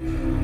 Thank you.